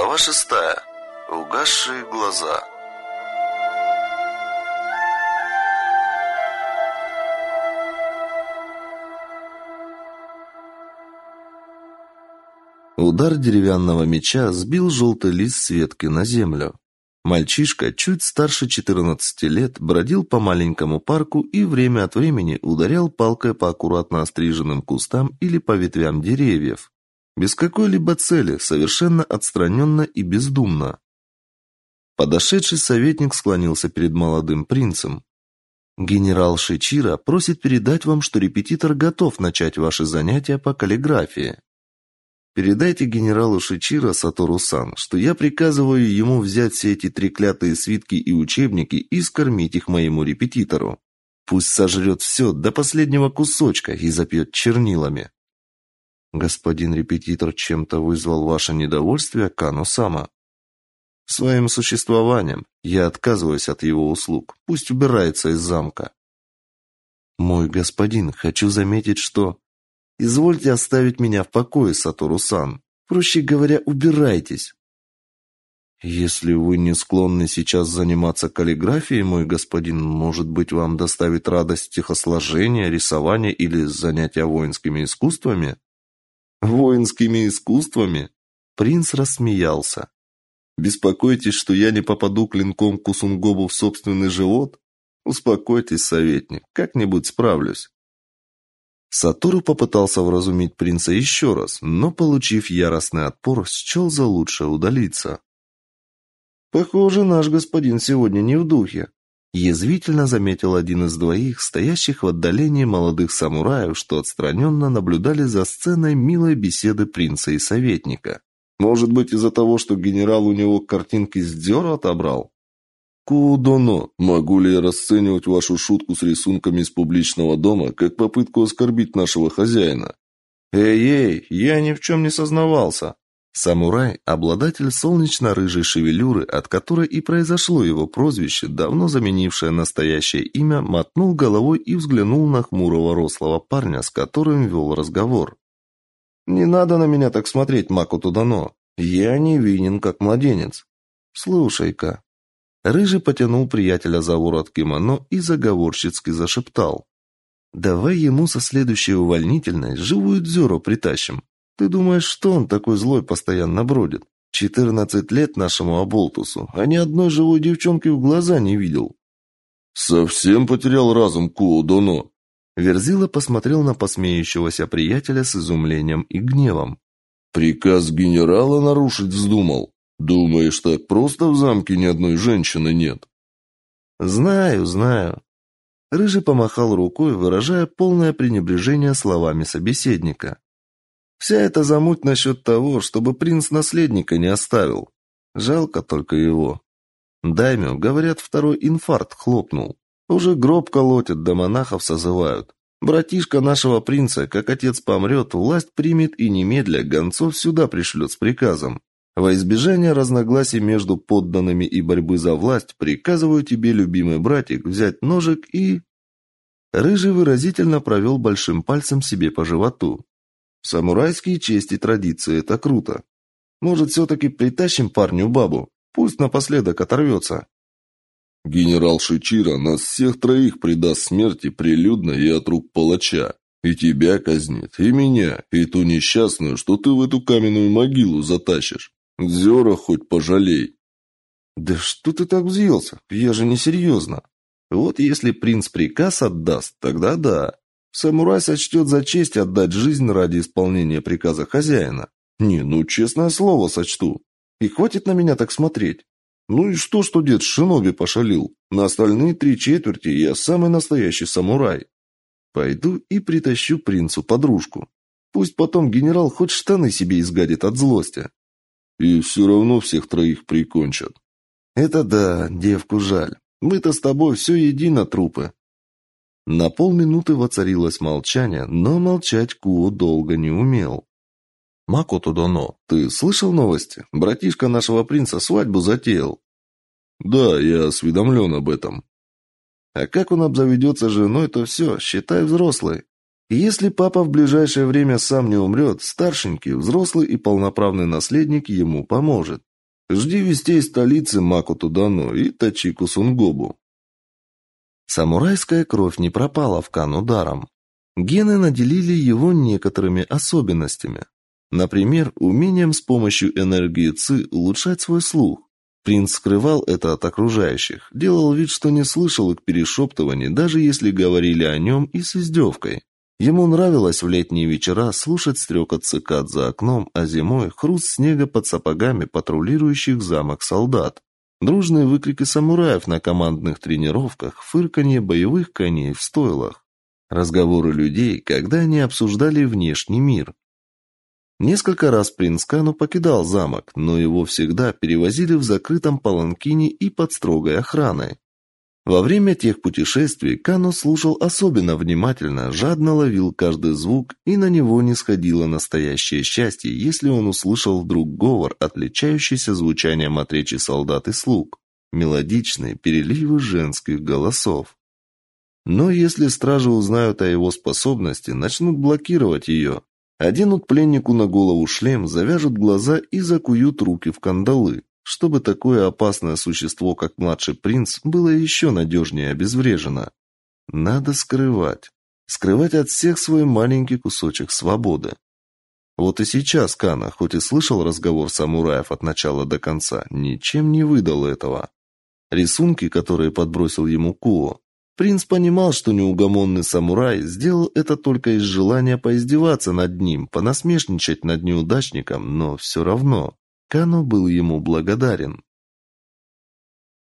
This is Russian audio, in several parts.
Глава шестая. Угасшие глаза. Удар деревянного меча сбил желтый лист с ветки на землю. Мальчишка, чуть старше 14 лет, бродил по маленькому парку и время от времени ударял палкой по аккуратно остриженным кустам или по ветвям деревьев. Без какой-либо цели, совершенно отстраненно и бездумно. Подошедший советник склонился перед молодым принцем. Генерал Шичира просит передать вам, что репетитор готов начать ваши занятия по каллиграфии. Передайте генералу Шичиро Сатору-сан, что я приказываю ему взять все эти треклятые свитки и учебники и скормить их моему репетитору. Пусть сожрет все до последнего кусочка и запьет чернилами. Господин репетитор чем-то вызвал ваше недовольствие, Кану-сама. Своим существованием я отказываюсь от его услуг. Пусть убирается из замка. Мой господин, хочу заметить, что Извольте оставить меня в покое, Сатору-сан. Проще говоря, убирайтесь. Если вы не склонны сейчас заниматься каллиграфией, мой господин, может быть, вам доставит радость стихосложение, рисование или занятия воинскими искусствами? Воинскими искусствами? Принц рассмеялся. Беспокойтесь, что я не попаду клинком Кусунгобу в собственный живот? Успокойтесь, советник, как-нибудь справлюсь. Сатору попытался вразумить принца еще раз, но, получив яростный отпор, счел за лучшее удалиться. «Похоже, наш господин сегодня не в духе», – язвительно заметил один из двоих, стоящих в отдалении молодых самураев, что отстраненно наблюдали за сценой милой беседы принца и советника. «Может быть, из-за того, что генерал у него картинки с Дзёро отобрал?» Кудоно, могу ли я расценивать вашу шутку с рисунками из публичного дома как попытку оскорбить нашего хозяина? Эй-эй, я ни в чем не сознавался. Самурай, обладатель солнечно-рыжей шевелюры, от которой и произошло его прозвище, давно заменившее настоящее имя, мотнул головой и взглянул на хмурого рослого парня, с которым вел разговор. «Не надо на меня так смотреть, Макуту Дано. Я невинен, как младенец. Слушай-ка, Рыжий потянул приятеля за ворот кимоно и заговорщицки зашептал. «Давай ему со следующей увольнительной живую дзёру притащим. Ты думаешь, что он такой злой постоянно бродит? Четырнадцать лет нашему оболтусу, а ни одной живой девчонки в глаза не видел». «Совсем потерял разум Куодоно?» Верзила посмотрел на посмеющегося приятеля с изумлением и гневом. «Приказ генерала нарушить вздумал?» Думаешь, так просто в замке ни одной женщины нет? Знаю, знаю. Рыжий помахал рукой, выражая полное пренебрежение словами собеседника. Вся эта замуть насчет того, чтобы принц наследника не оставил. Жалко только его. Даймё, говорят, второй инфаркт хлопнул. Уже гроб колотят, да монахов созывают. Братишка нашего принца, как отец помрет, власть примет и немедля гонцов сюда пришлет с приказом. Во избежание разногласий между подданными и борьбы за власть, приказываю тебе, любимый братик, взять ножик и Рыжий выразительно провел большим пальцем себе по животу. Самурайские чести и традиции это круто. Может, все таки притащим парню бабу? Пусть напоследок оторвется. Генерал Шичира нас всех троих предаст смерти прилюдно и от рук палача. И тебя казнит, и меня, и ту несчастную, что ты в эту каменную могилу затащишь. Зера хоть пожалей. Да что ты так взъелся? Я же не серьезно. Вот если принц приказ отдаст, тогда да. Самурай сочтет за честь отдать жизнь ради исполнения приказа хозяина. Не, ну честное слово сочту. И хватит на меня так смотреть. Ну и что, что дед шиноби пошалил? На остальные три четверти я самый настоящий самурай. Пойду и притащу принцу подружку. Пусть потом генерал хоть штаны себе изгадит от злости. И все равно всех троих прикончат. Это да, девку жаль. Мы-то с тобой все едино трупы. На полминуты воцарилось молчание, но молчать Куо долго не умел. Макото Доно, ты слышал новости? Братишка нашего принца свадьбу затеял. Да, я осведомлен об этом. А как он обзаведется женой, то все, считай взрослый. Если папа в ближайшее время сам не умрет, старшенький, взрослый и полноправный наследник ему поможет. Жди вестей из столицы Макутудано и Тачику Сунгобу. Самурайская кровь не пропала в Кану даром. Гены наделили его некоторыми особенностями. Например, умением с помощью энергии ЦИ улучшать свой слух. Принц скрывал это от окружающих, делал вид, что не слышал их перешептываний, даже если говорили о нем и с издевкой. Ему нравилось в летние вечера слушать стрекот цикад за окном, а зимой хруст снега под сапогами патрулирующих замок солдат. Дружные выкрики самураев на командных тренировках, фырканье боевых коней в стойлах. Разговоры людей, когда они обсуждали внешний мир. Несколько раз принц Кану покидал замок, но его всегда перевозили в закрытом паланкине и под строгой охраной. Во время тех путешествий Кану слушал особенно внимательно, жадно ловил каждый звук, и на него не сходило настоящее счастье, если он услышал вдруг говор, отличающийся звучанием от речи солдат и слуг, мелодичные переливы женских голосов. Но если стражи узнают о его способности, начнут блокировать ее, Оденут пленнику на голову шлем, завяжут глаза и закуют руки в кандалы, чтобы такое опасное существо, как младший принц, было еще надежнее обезврежено. Надо скрывать. Скрывать от всех свой маленький кусочек свободы. Вот и сейчас Кана, хоть и слышал разговор самураев от начала до конца, ничем не выдал этого. Рисунки, которые подбросил ему Куо, Принц понимал, что неугомонный самурай сделал это только из желания поиздеваться над ним, понасмешничать над неудачником, но все равно Кано был ему благодарен.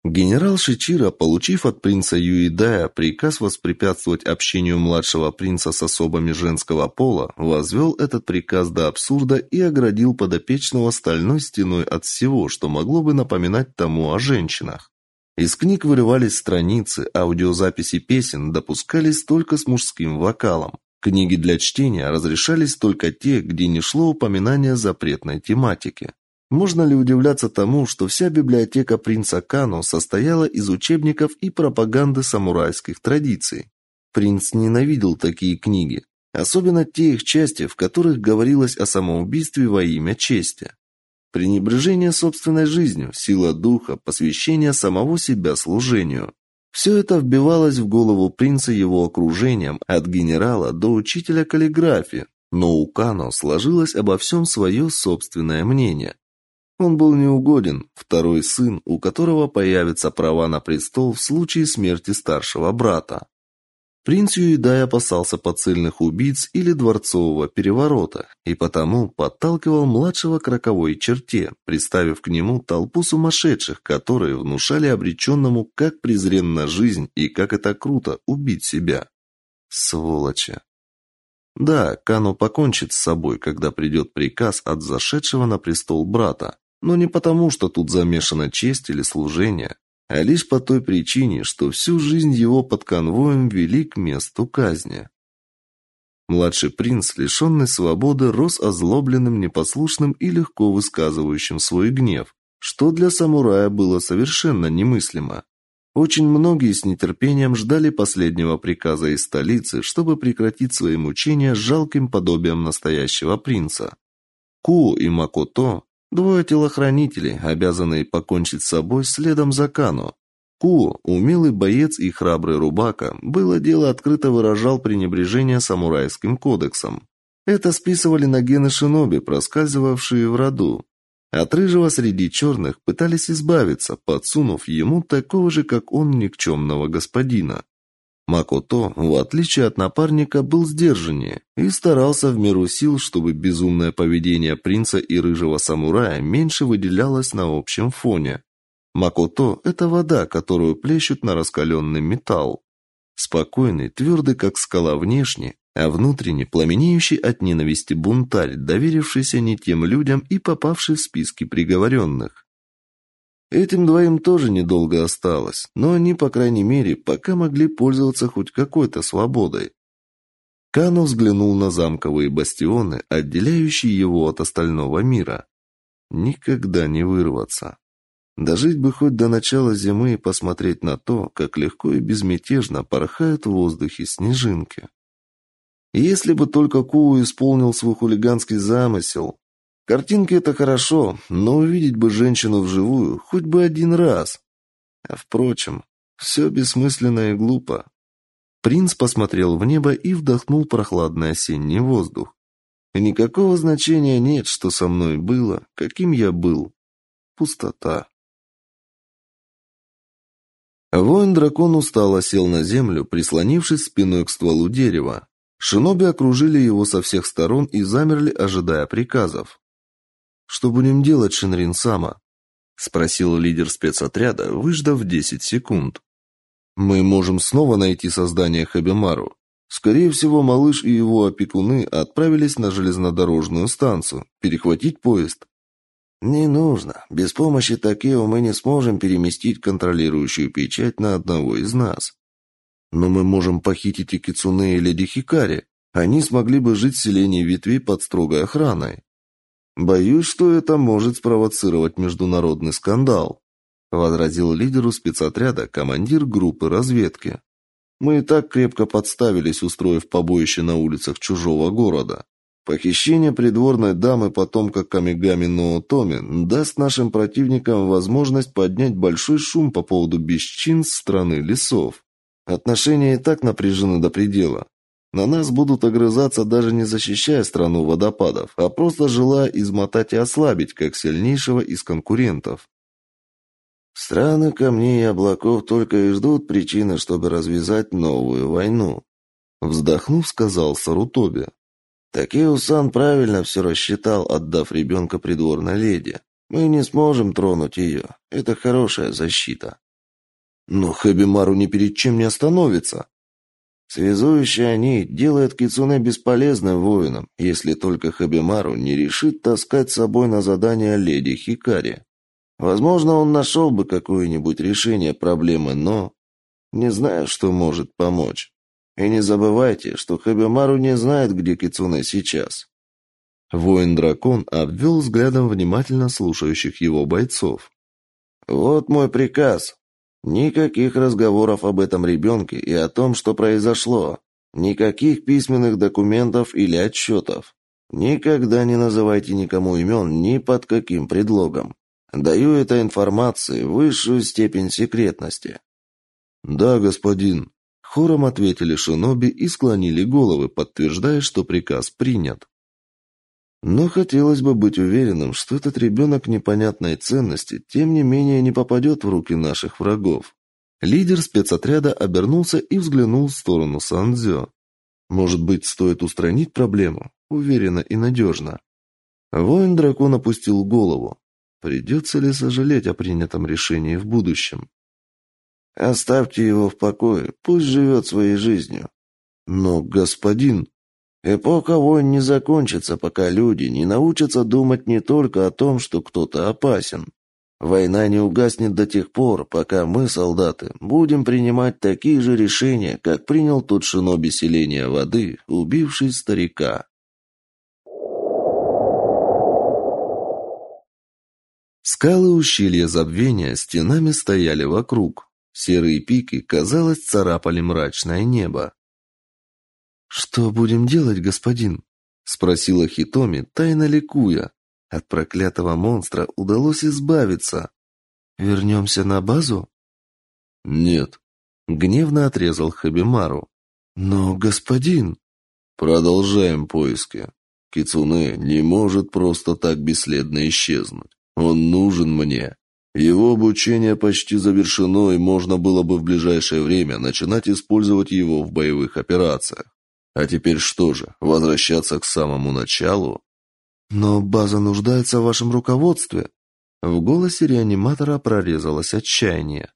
Генерал Шичира, получив от принца Юидая приказ воспрепятствовать общению младшего принца с особами женского пола, возвел этот приказ до абсурда и оградил подопечного стальной стеной от всего, что могло бы напоминать тому о женщинах. Из книг вырывались страницы, аудиозаписи песен допускались только с мужским вокалом. Книги для чтения разрешались только те, где не шло упоминание запретной тематики. Можно ли удивляться тому, что вся библиотека принца Кано состояла из учебников и пропаганды самурайских традиций? Принц ненавидел такие книги, особенно те их части, в которых говорилось о самоубийстве во имя чести. Пренебрежение собственной жизнью, сила духа, посвящение самого себя служению. Все это вбивалось в голову принца его окружением, от генерала до учителя каллиграфии, но у Кано сложилось обо всем свое собственное мнение. Он был неугоден, второй сын, у которого появятся права на престол в случае смерти старшего брата. Принц Юидай опасался подцельных убийц или дворцового переворота, и потому подталкивал младшего к роковой черте, представив к нему толпу сумасшедших, которые внушали обреченному, как презренна жизнь и как это круто убить себя. Сволочи. Да, Кану покончит с собой, когда придет приказ от зашедшего на престол брата, но не потому, что тут замешана честь или служение, а лишь по той причине, что всю жизнь его под конвоем вели к месту казни. Младший принц, лишенный свободы, рос озлобленным, непослушным и легко высказывающим свой гнев, что для самурая было совершенно немыслимо. Очень многие с нетерпением ждали последнего приказа из столицы, чтобы прекратить свои мучения жалким подобием настоящего принца. Ку и Макото Двое телохранителей, обязанные покончить с собой следом за Кано. Ку, умелый боец и храбрый рубака, было дело открыто выражал пренебрежение самурайским кодексом. Это списывали на гены шиноби, проскальзывавшие в роду. От рыжего среди черных пытались избавиться, подсунув ему такого же, как он, никчемного господина. Макото, в отличие от напарника, был сдержаннее и старался в меру сил, чтобы безумное поведение принца и рыжего самурая меньше выделялось на общем фоне. Макото – это вода, которую плещут на раскаленный металл. Спокойный, твердый, как скала внешне, а внутренне пламенеющий от ненависти бунтарь, доверившийся не тем людям и попавший в списки приговоренных. Этим двоим тоже недолго осталось, но они, по крайней мере, пока могли пользоваться хоть какой-то свободой. Кано взглянул на замковые бастионы, отделяющие его от остального мира. Никогда не вырваться. Дожить бы хоть до начала зимы и посмотреть на то, как легко и безмятежно порхают в воздухе снежинки. Если бы только Куу исполнил свой хулиганский замысел, Картинки это хорошо, но увидеть бы женщину вживую хоть бы один раз. А впрочем, все бессмысленно и глупо. Принц посмотрел в небо и вдохнул прохладный осенний воздух. Никакого значения нет, что со мной было, каким я был. Пустота. Воин-дракон устало сел на землю, прислонившись спиной к стволу дерева. Шиноби окружили его со всех сторон и замерли, ожидая приказов. «Что будем делать, Шинрин-сама?» — спросил лидер спецотряда, выждав десять секунд. «Мы можем снова найти создание Хабимару. Скорее всего, малыш и его опекуны отправились на железнодорожную станцию. Перехватить поезд?» «Не нужно. Без помощи Такео мы не сможем переместить контролирующую печать на одного из нас. Но мы можем похитить и Кицуне и Леди. Они смогли бы жить в селении ветвей под строгой охраной. Боюсь, что это может спровоцировать международный скандал, возразил лидеру спецотряда командир группы разведки. Мы и так крепко подставились, устроив побоище на улицах чужого города. Похищение придворной дамы потомка Камигами Ноотоми даст нашим противникам возможность поднять большой шум по поводу бесчин страны лесов. Отношения и так напряжены до предела. На нас будут огрызаться даже не защищая страну водопадов, а просто желая измотать и ослабить, как сильнейшего из конкурентов. Страны камней и облаков только и ждут причины, чтобы развязать новую войну. Вздохнув, сказал Сарутоби. Такеусан правильно все рассчитал, отдав ребенка придворной леди. Мы не сможем тронуть ее. Это хорошая защита. Но Хабимару ни перед чем не остановится. Связующая нить делает Кицуне бесполезным воином, если только Хабимару не решит таскать с собой на задание леди Хикари. Возможно, он нашел бы какое-нибудь решение проблемы, но не знаю, что может помочь. И не забывайте, что Хабимару не знает, где Кицуне сейчас. Воин-дракон обвел взглядом внимательно слушающих его бойцов. «Вот мой приказ. Никаких разговоров об этом ребенке и о том, что произошло. Никаких письменных документов или отчетов. Никогда не называйте никому имен ни под каким предлогом. Даю этой информации высшую степень секретности. Да, господин. Хором ответили шиноби и склонили головы, подтверждая, что приказ принят. Но хотелось бы быть уверенным, что этот ребенок непонятной ценности, тем не менее, не попадет в руки наших врагов. Лидер спецотряда обернулся и взглянул в сторону Сандзё. Может быть, стоит устранить проблему? Уверенно и надежно. Воин-дракон опустил голову. Придется ли сожалеть о принятом решении в будущем? Оставьте его в покое, пусть живет своей жизнью. Но, господин, Эпоха войн не закончится, пока люди не научатся думать не только о том, что кто-то опасен. Война не угаснет до тех пор, пока мы, солдаты, будем принимать такие же решения, как принял тот шиноби селения воды, убивший старика. Скалы ущелья забвения стенами стояли вокруг. Серые пики, казалось, царапали мрачное небо. «Что будем делать, господин?» — спросила Хитоми, тайно ликуя. От проклятого монстра удалось избавиться. «Вернемся на базу?» «Нет», — гневно отрезал Хабимару. «Но, господин...» «Продолжаем поиски. Кицуне не может просто так бесследно исчезнуть. Он нужен мне. Его обучение почти завершено, и можно было бы в ближайшее время начинать использовать его в боевых операциях. А теперь что же, возвращаться к самому началу? Но база нуждается в вашем руководстве. В голосе реаниматора прорезалось отчаяние.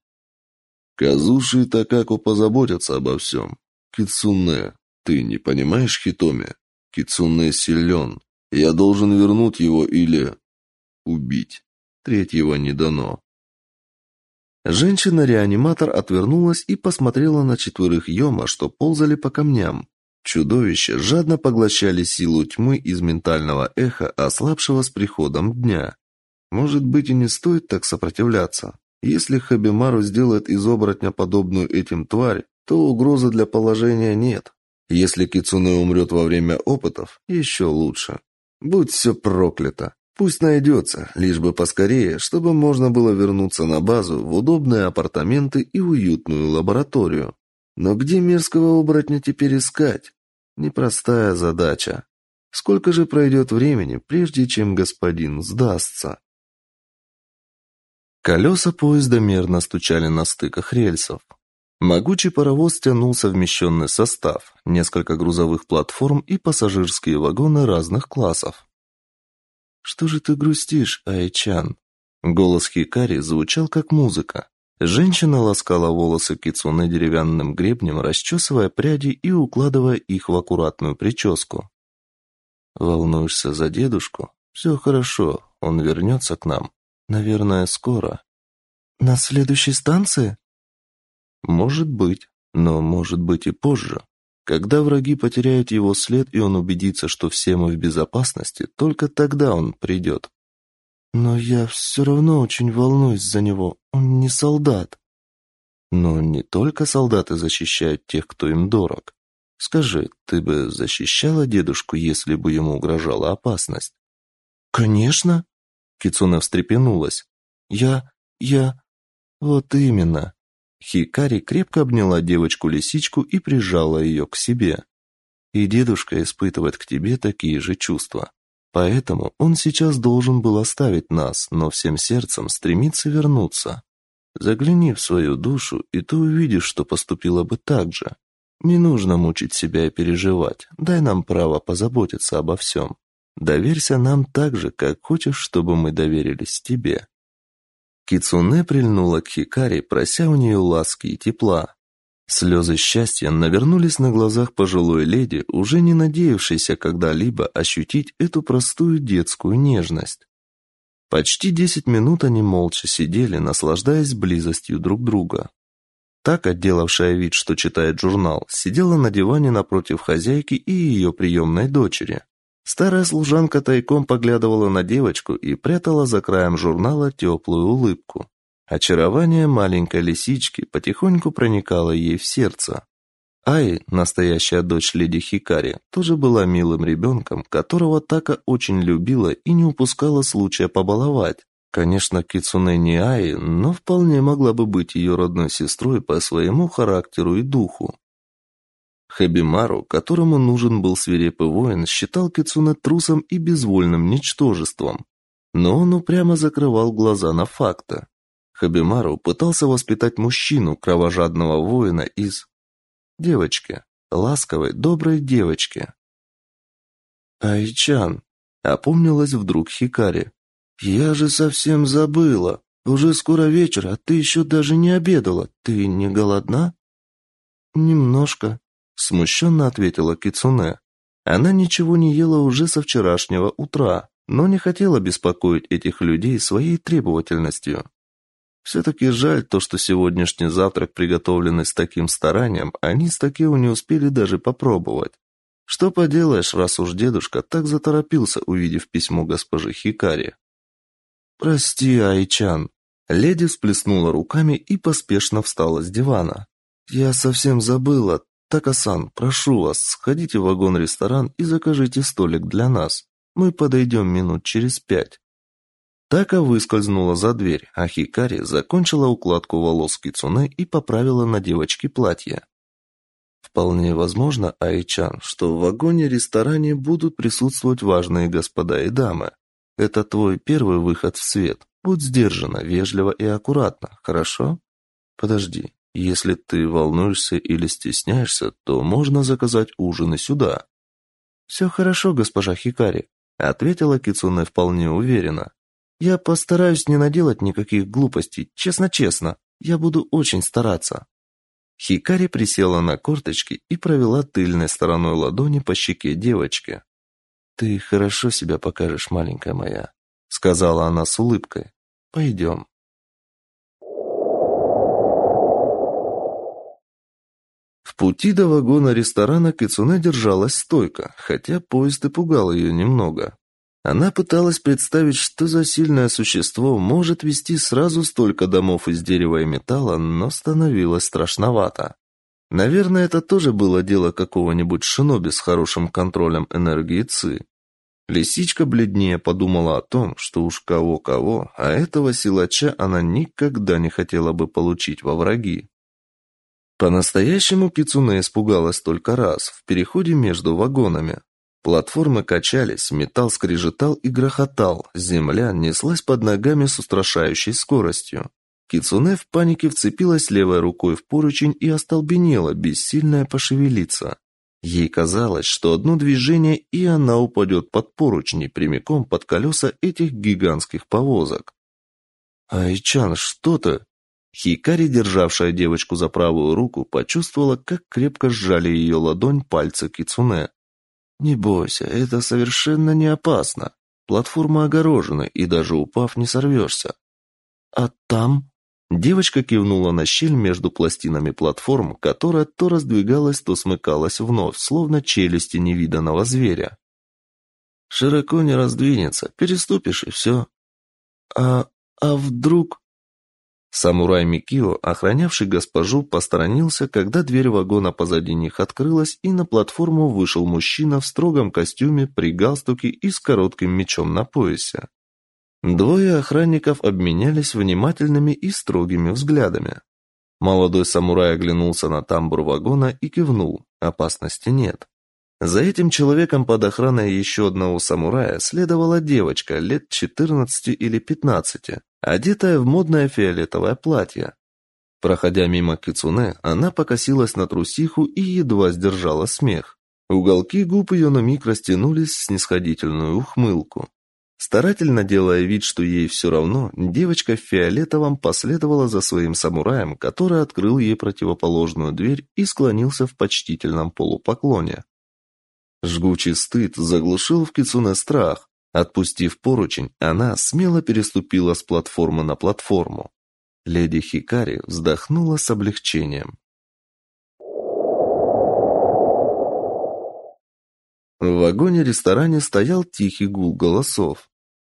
Казуши и Такаку позаботятся обо всем. Кицуне, ты не понимаешь Хитоми? Кицуне силен. Я должен вернуть его или... убить. Третьего не дано. Женщина-реаниматор отвернулась и посмотрела на четверых Йома, что ползали по камням. Чудовища жадно поглощали силу тьмы из ментального эха, ослабшего с приходом дня. Может быть и не стоит так сопротивляться. Если Хабимару сделает из оборотня подобную этим тварь, то угрозы для положения нет. Если Кицуне умрет во время опытов, еще лучше. Будь все проклято. Пусть найдется, лишь бы поскорее, чтобы можно было вернуться на базу в удобные апартаменты и уютную лабораторию. Но где мерзкого оборотня теперь искать? Непростая задача. Сколько же пройдет времени, прежде чем господин сдастся? Колеса поезда мерно стучали на стыках рельсов. Могучий паровоз тянулся вмещенный состав, несколько грузовых платформ и пассажирские вагоны разных классов. «Что же ты грустишь, Айчан?» Голос Хикари звучал как музыка. Женщина ласкала волосы Кицуны деревянным гребнем, расчесывая пряди и укладывая их в аккуратную прическу. «Волнуешься за дедушку? Все хорошо, он вернется к нам. Наверное, скоро». «На следующей станции?» «Может быть, но может быть и позже. Когда враги потеряют его след, и он убедится, что все мы в безопасности, только тогда он придет. Но я все равно очень волнуюсь за него. Он не солдат. Но не только солдаты защищают тех, кто им дорог. Скажи, ты бы защищала дедушку, если бы ему угрожала опасность? Конечно. Кицуна встрепенулась. Я... я... Вот именно. Хикари крепко обняла девочку-лисичку и прижала ее к себе. И дедушка испытывает к тебе такие же чувства. Поэтому он сейчас должен был оставить нас, но всем сердцем стремится вернуться. Загляни в свою душу, и ты увидишь, что поступила бы так же. Не нужно мучить себя и переживать. Дай нам право позаботиться обо всем. Доверься нам так же, как хочешь, чтобы мы доверились тебе. Кицуне прильнула к Хикари, прося у нее ласки и тепла. Слезы счастья навернулись на глазах пожилой леди, уже не надеявшейся когда-либо ощутить эту простую детскую нежность. Почти десять минут они молча сидели, наслаждаясь близостью друг друга. Так, отделавшая вид, что читает журнал, сидела на диване напротив хозяйки и ее приемной дочери. Старая служанка тайком поглядывала на девочку и прятала за краем журнала теплую улыбку. Очарование маленькой лисички потихоньку проникало ей в сердце. Ай, настоящая дочь леди Хикари, тоже была милым ребенком, которого Така очень любила и не упускала случая побаловать. Конечно, Кицуне не Ай, но вполне могла бы быть ее родной сестрой по своему характеру и духу. Хабимару, которому нужен был свирепый воин, считал Кицуне трусом и безвольным ничтожеством. Но он упрямо закрывал глаза на факты. Хабимару пытался воспитать мужчину, кровожадного воина из... девочки, ласковой, доброй девочки. «Айчан», — опомнилась вдруг Хикари, — «я же совсем забыла. Уже скоро вечер, а ты еще даже не обедала. Ты не голодна?» «Немножко», смущенно ответила Кицуне. Она ничего не ела уже со вчерашнего утра, но не хотела беспокоить этих людей своей требовательностью. Все-таки жаль то, что сегодняшний завтрак, приготовленный с таким старанием, они с Такео не успели даже попробовать. Что поделаешь, раз уж дедушка так заторопился, увидев письмо госпожи Хикари. «Прости, Айчан». Леди всплеснула руками и поспешно встала с дивана. «Я совсем забыла, «Така-сан, прошу вас, сходите в вагон-ресторан и закажите столик для нас. Мы подойдем минут через пять». Така выскользнула за дверь, а Хикари закончила укладку волос Кицуне и поправила на девочке платье. Вполне возможно, Айчан, что в вагоне-ресторане будут присутствовать важные господа и дамы. Это твой первый выход в свет. Будь сдержанна, вежливо и аккуратно, хорошо? Подожди, если ты волнуешься или стесняешься, то можно заказать ужин и сюда. «Все хорошо, госпожа Хикари, ответила Кицуне вполне уверенно. Я постараюсь не наделать никаких глупостей, честно-честно. Я буду очень стараться. Хикари присела на корточки и провела тыльной стороной ладони по щеке девочки. Ты хорошо себя покажешь, маленькая моя, сказала она с улыбкой. Пойдем. В пути до вагона ресторана Кицуне держалась стойко, хотя поезд и пугал ее немного. Она пыталась представить, что за сильное существо может вести сразу столько домов из дерева и металла, но становилось страшновато. Наверное, это тоже было дело какого-нибудь шиноби с хорошим контролем энергии ЦИ. Лисичка бледнее подумала о том, что уж кого-кого, а этого силача она никогда не хотела бы получить во враги. По-настоящему Кицуне испугалась только раз, в переходе между вагонами. Платформы качались, металл скрежетал и грохотал, земля неслась под ногами с устрашающей скоростью. Кицуне в панике вцепилась левой рукой в поручень и остолбенела, бессильная пошевелиться. Ей казалось, что одно движение, и она упадет под поручни, прямиком под колеса этих гигантских повозок. «Айчан, что ты?» Хикари, державшая девочку за правую руку, почувствовала, как крепко сжали ее ладонь пальцы Кицуне. «Не бойся, это совершенно не опасно. Платформа огорожена, и даже упав, не сорвешься». «А там?» Девочка кивнула на щель между пластинами платформ, которая то раздвигалась, то смыкалась вновь, словно челюсти невиданного зверя. «Широко не раздвинется, переступишь и все». «А... а вдруг...» Самурай Микио, охранявший госпожу, посторонился, когда дверь вагона позади них открылась, и на платформу вышел мужчина в строгом костюме, при галстуке и с коротким мечом на поясе. Двое охранников обменялись внимательными и строгими взглядами. Молодой самурай оглянулся на тамбур вагона и кивнул. Опасности нет. За этим человеком под охраной еще одного самурая следовала девочка лет 14 или 15, одетая в модное фиолетовое платье. Проходя мимо Кицуне, она покосилась на трусиху и едва сдержала смех. Уголки губ ее на миг растянулись в снисходительную ухмылку. Старательно делая вид, что ей все равно, девочка в фиолетовом последовала за своим самураем, который открыл ей противоположную дверь и склонился в почтительном полупоклоне. Жгучий стыд заглушил в Кицуне страх. Отпустив поручень, она смело переступила с платформы на платформу. Леди Хикари вздохнула с облегчением. В вагоне-ресторане стоял тихий гул голосов.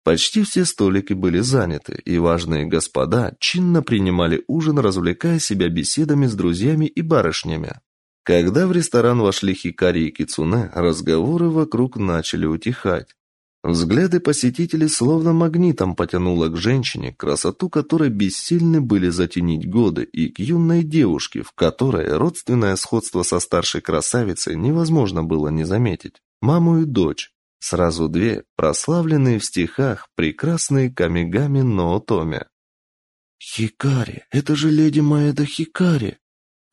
Почти все столики были заняты, и важные господа чинно принимали ужин, развлекая себя беседами с друзьями и барышнями. Когда в ресторан вошли Хикари и Кицуне, разговоры вокруг начали утихать. Взгляды посетителей словно магнитом потянуло к женщине, красоту которой бессильны были затенить годы, и к юной девушке, в которой родственное сходство со старшей красавицей невозможно было не заметить. Маму и дочь, Сразу две, прославленные в стихах, прекрасные камигами Ноотоме. «Хикари, это же леди Маэда Хикари!»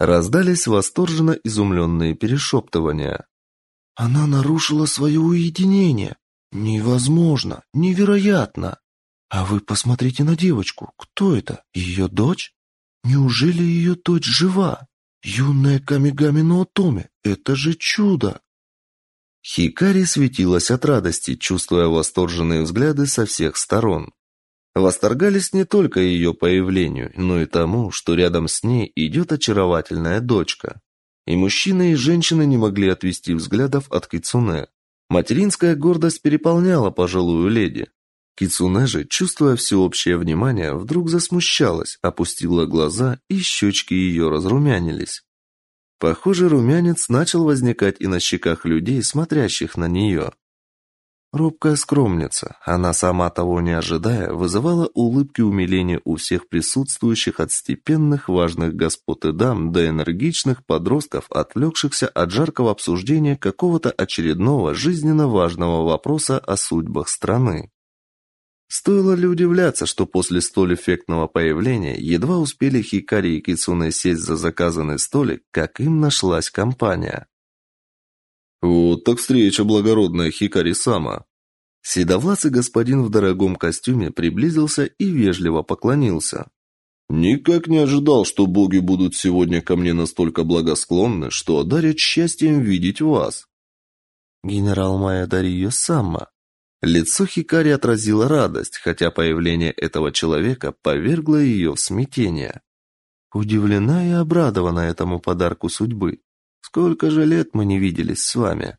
Раздались восторженно изумленные перешептывания. «Она нарушила свое уединение! Невозможно! Невероятно! А вы посмотрите на девочку! Кто это? Ее дочь? Неужели ее дочь жива? Юная Камигами Ноотоме! Это же чудо!» Хикари светилась от радости, чувствуя восторженные взгляды со всех сторон. Восторгались не только ее появлению, но и тому, что рядом с ней идет очаровательная дочка. И мужчины, и женщины не могли отвести взглядов от Кицуне. Материнская гордость переполняла пожилую леди. Кицуне же, чувствуя всеобщее внимание, вдруг засмущалась, опустила глаза, и щечки ее разрумянились. Похоже, румянец начал возникать и на щеках людей, смотрящих на нее. Робкая скромница, она сама того не ожидая, вызывала улыбки умиления у всех присутствующих от степенных важных господ и дам до энергичных подростков, отвлекшихся от жаркого обсуждения какого-то очередного жизненно важного вопроса о судьбах страны. Стоило ли удивляться, что после столь эффектного появления едва успели Хикари и Кицуне сесть за заказанный столик, как им нашлась компания. «Вот так встреча благородная Хикари-сама!» Седовласый господин в дорогом костюме приблизился и вежливо поклонился. «Никак не ожидал, что боги будут сегодня ко мне настолько благосклонны, что одарят счастьем видеть вас». «Генерал Майя Дарио Самма», Лицо Хикари отразило радость, хотя появление этого человека повергло ее в смятение. Удивлена и обрадована этому подарку судьбы. Сколько же лет мы не виделись с вами?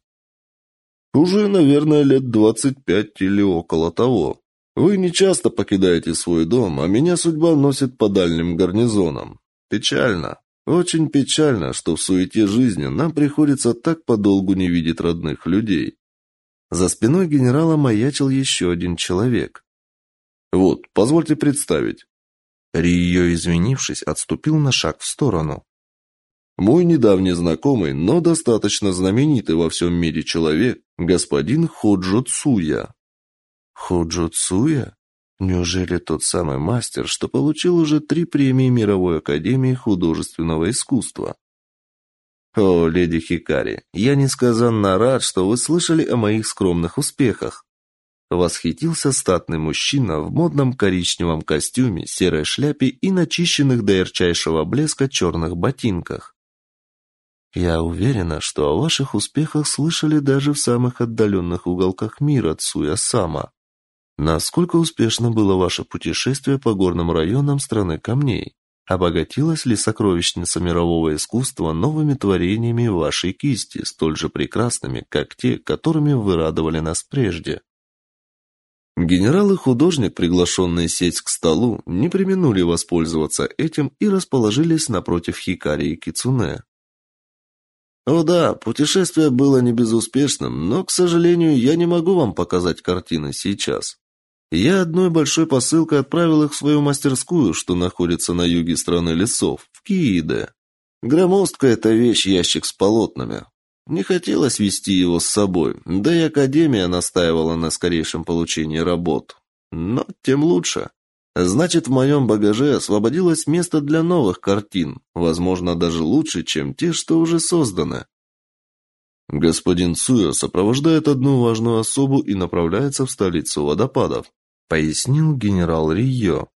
Уже, наверное, лет двадцать пять или около того. Вы не часто покидаете свой дом, а меня судьба носит по дальним гарнизонам. Печально. Очень печально, что в суете жизни нам приходится так подолгу не видеть родных людей. За спиной генерала маячил еще один человек. «Вот, позвольте представить». Рио, извинившись, отступил на шаг в сторону. Мой недавний знакомый, но достаточно знаменитый во всем мире человек, господин Ходжо Цуя. Ходжо Цуя? Неужели тот самый мастер, что получил уже три премии Мировой Академии Художественного Искусства? О, леди Хикари, я несказанно рад, что вы слышали о моих скромных успехах. Восхитился статный мужчина в модном коричневом костюме, серой шляпе и начищенных до ярчайшего блеска черных ботинках. Я уверена, что о ваших успехах слышали даже в самых отдаленных уголках мира Цуя-сама. Насколько успешно было ваше путешествие по горным районам страны камней? Обогатилась ли сокровищница мирового искусства новыми творениями вашей кисти, столь же прекрасными, как те, которыми вы радовали нас прежде? Генерал и художник, приглашенные сесть к столу, не применули воспользоваться этим и расположились напротив Хикари и Кицуне. О да, путешествие было не безуспешным, но, к сожалению, я не могу вам показать картины сейчас. Я одной большой посылкой отправил их в свою мастерскую, что находится на юге страны лесов, в Кииде. Громоздка – это вещь, ящик с полотнами. Не хотелось вести его с собой, да и Академия настаивала на скорейшем получении работ. Но тем лучше. Значит, в моем багаже освободилось место для новых картин, возможно, даже лучше, чем те, что уже созданы. Господин Цуя сопровождает одну важную особу и направляется в столицу водопадов пояснил генерал Рио.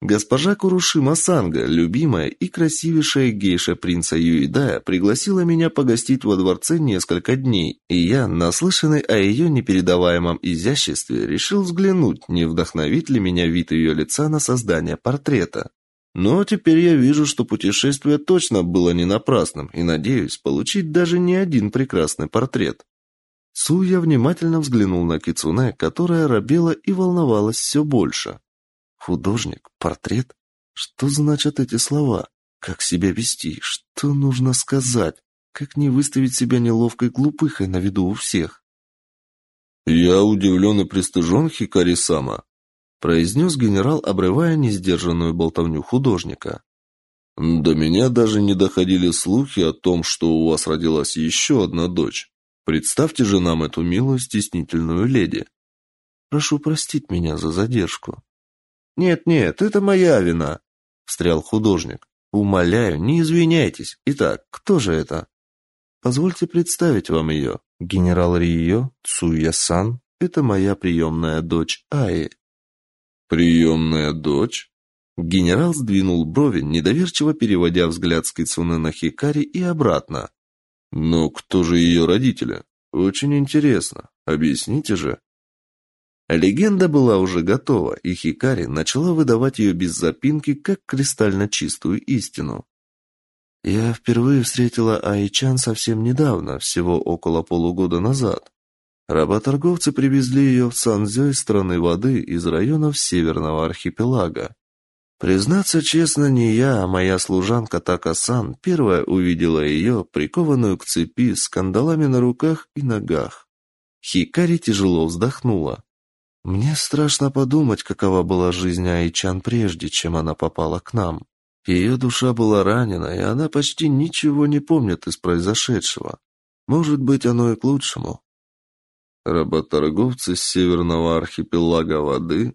Госпожа Курушима Санга, любимая и красивейшая гейша принца Юидая, пригласила меня погостить во дворце несколько дней, и я, наслышанный о ее непередаваемом изяществе, решил взглянуть, не вдохновит ли меня вид ее лица на создание портрета. Но теперь я вижу, что путешествие точно было не напрасным, и надеюсь получить даже не один прекрасный портрет. Суя внимательно взглянул на Кицуне, которая робела и волновалась все больше. Художник, портрет? Что значат эти слова? Как себя вести? Что нужно сказать? Как не выставить себя неловкой глупыхой на виду у всех? «Я удивлен и пристыжен, Хикари-сама», — произнес генерал, обрывая несдержанную болтовню художника. «До меня даже не доходили слухи о том, что у вас родилась еще одна дочь. Представьте же нам эту милую стеснительную леди. Прошу простить меня за задержку. Нет-нет, это моя вина, встрял художник. Умоляю, не извиняйтесь. Итак, кто же это? Позвольте представить вам ее. Генерал Рио Цуя-сан. Это моя приемная дочь Аи. Приемная дочь? Генерал сдвинул брови, недоверчиво переводя взгляд с Кицуны на Хикари и обратно. Но кто же ее родители? Очень интересно. Объясните же. Легенда была уже готова, и Хикари начала выдавать ее без запинки, как кристально чистую истину. Я впервые встретила Айчан совсем недавно, всего около полугода назад. Работорговцы привезли ее в Санзё из страны воды из районов Северного архипелага. Признаться честно, не я, а моя служанка Така-сан первая увидела ее, прикованную к цепи, с кандалами на руках и ногах. Хикари тяжело вздохнула. Мне страшно подумать, какова была жизнь Айчан прежде, чем она попала к нам. Ее душа была ранена, и она почти ничего не помнит из произошедшего. Может быть, оно и к лучшему. Работорговцы с северного архипелага воды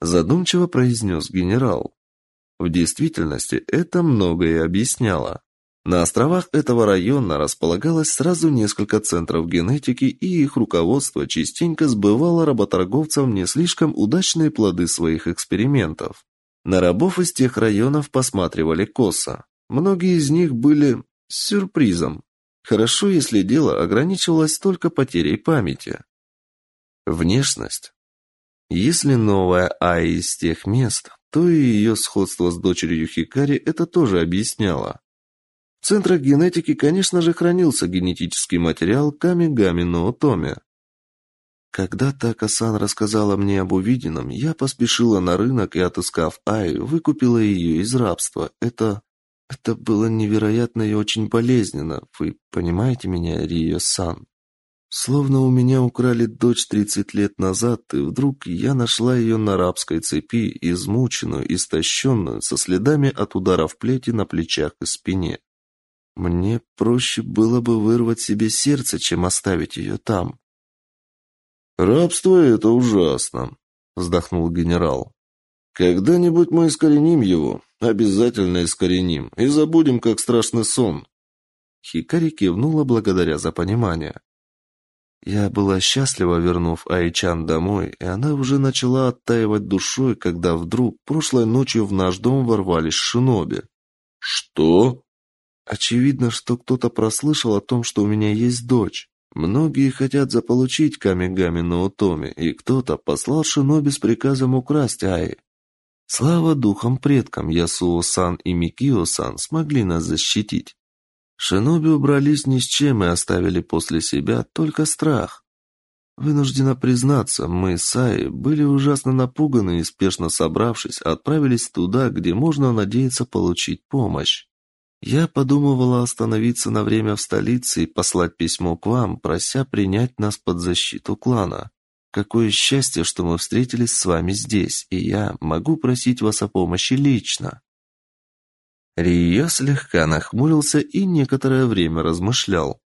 задумчиво произнес генерал. В действительности это многое объясняло. На островах этого района располагалось сразу несколько центров генетики, и их руководство частенько сбывало работорговцам не слишком удачные плоды своих экспериментов. На рабов из тех районов посматривали косо. Многие из них были сюрпризом. Хорошо, если дело ограничивалось только потерей памяти. Внешность. Если новая Ай из тех мест, то и ее сходство с дочерью Хикари это тоже объясняло. В центрах генетики, конечно же, хранился генетический материал Камигами Ноотоме. Когда Така-сан рассказала мне об увиденном, я поспешила на рынок и, отыскав Ай, выкупила ее из рабства. Это... это было невероятно и очень болезненно. Вы понимаете меня, Рио-сан? Словно у меня украли дочь тридцать лет назад, и вдруг я нашла ее на рабской цепи, измученную, истощенную, со следами от ударов плети на плечах и спине. Мне проще было бы вырвать себе сердце, чем оставить ее там. «Рабство — это ужасно», — вздохнул генерал. «Когда-нибудь мы искореним его, обязательно искореним, и забудем, как страшный сон». Хикари кивнула благодаря за понимание. Я была счастлива, вернув Айчан домой, и она уже начала оттаивать душой, когда вдруг прошлой ночью в наш дом ворвались шиноби. «Что?» Очевидно, что кто-то прослышал о том, что у меня есть дочь. Многие хотят заполучить Камигами на Утоме, и кто-то послал шиноби с приказом украсть Аи. Слава духам предкам, Ясуо-сан и Микио-сан смогли нас защитить. Шиноби убрались ни с чем и оставили после себя только страх. Вынуждена признаться, мы с Аей были ужасно напуганы и, спешно собравшись, отправились туда, где можно надеяться получить помощь. Я подумывала остановиться на время в столице и послать письмо к вам, прося принять нас под защиту клана. Какое счастье, что мы встретились с вами здесь, и я могу просить вас о помощи лично. Рио слегка нахмурился и некоторое время размышлял.